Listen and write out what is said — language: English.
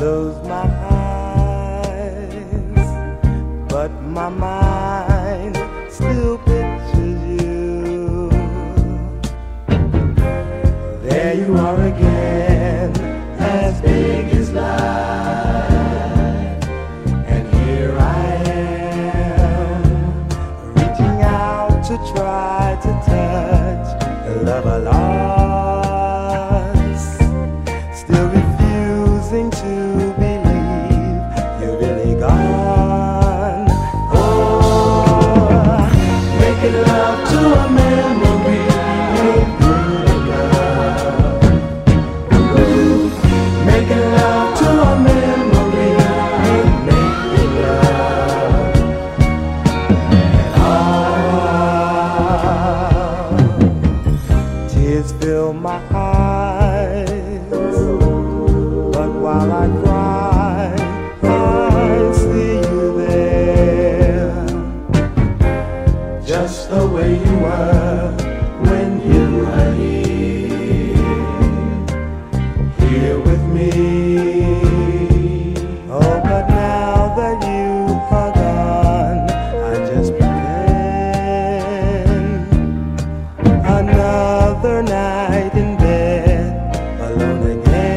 close my eyes, but my mind still pictures you. There you are again, as big as life. And here I am, reaching out to try to touch the love I. another night in bed alone again.